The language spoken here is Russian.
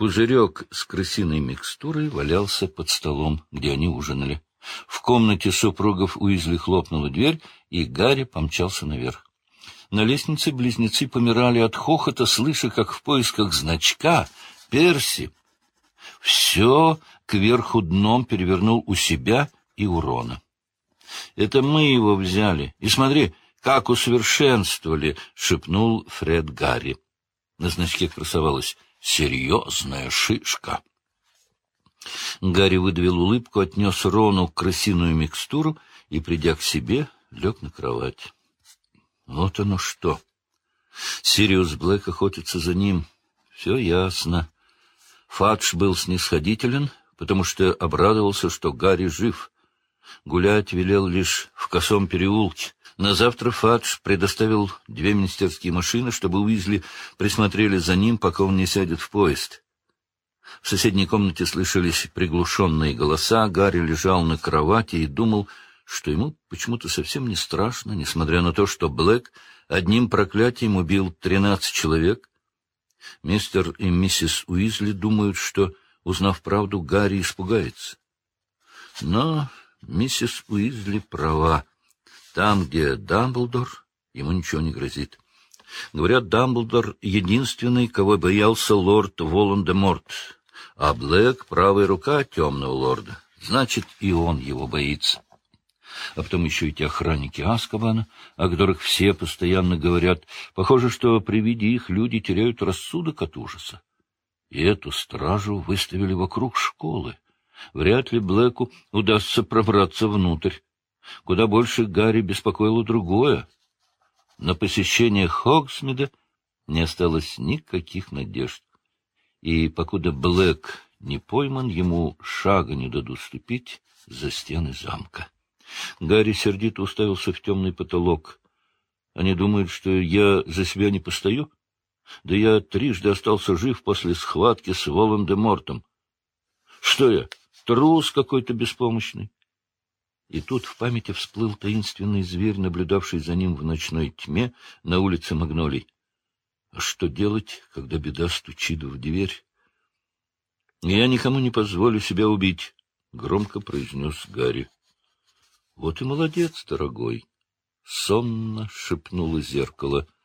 Пузырек с крысиной микстурой валялся под столом, где они ужинали. В комнате супругов Уизли хлопнула дверь, и Гарри помчался наверх. На лестнице близнецы помирали от хохота, слыша, как в поисках значка Перси все кверху дном перевернул у себя и у Рона. — Это мы его взяли. И смотри, как усовершенствовали, — шепнул Фред Гарри. На значке красовалась «Серьезная шишка». Гарри выдавил улыбку, отнес Рону крысиную микстуру и, придя к себе, лег на кровать. Вот оно что. Сириус Блэк охотится за ним. Все ясно. Фадж был снисходителен, потому что обрадовался, что Гарри жив. Гулять велел лишь в косом переулке. На завтра Фадж предоставил две министерские машины, чтобы Уизли присмотрели за ним, пока он не сядет в поезд. В соседней комнате слышались приглушенные голоса. Гарри лежал на кровати и думал, что ему почему-то совсем не страшно, несмотря на то, что Блэк одним проклятием убил тринадцать человек. Мистер и миссис Уизли думают, что, узнав правду, Гарри испугается. Но миссис Уизли права. Там, где Дамблдор, ему ничего не грозит. Говорят, Дамблдор — единственный, кого боялся лорд Волан-де-Морт, а Блэк — правая рука темного лорда. Значит, и он его боится а потом еще эти охранники Аскабана, о которых все постоянно говорят. Похоже, что при виде их люди теряют рассудок от ужаса. И эту стражу выставили вокруг школы. Вряд ли Блэку удастся пробраться внутрь. Куда больше Гарри беспокоило другое. На посещение Хогсмида не осталось никаких надежд. И покуда Блэк не пойман, ему шага не дадут ступить за стены замка. Гарри сердито уставился в темный потолок. Они думают, что я за себя не постою? Да я трижды остался жив после схватки с Волан-де-Мортом. Что я, трус какой-то беспомощный? И тут в памяти всплыл таинственный зверь, наблюдавший за ним в ночной тьме на улице Магнолий. А что делать, когда беда стучит в дверь? — Я никому не позволю себя убить, — громко произнес Гарри. — Вот и молодец, дорогой! — сонно шепнуло зеркало —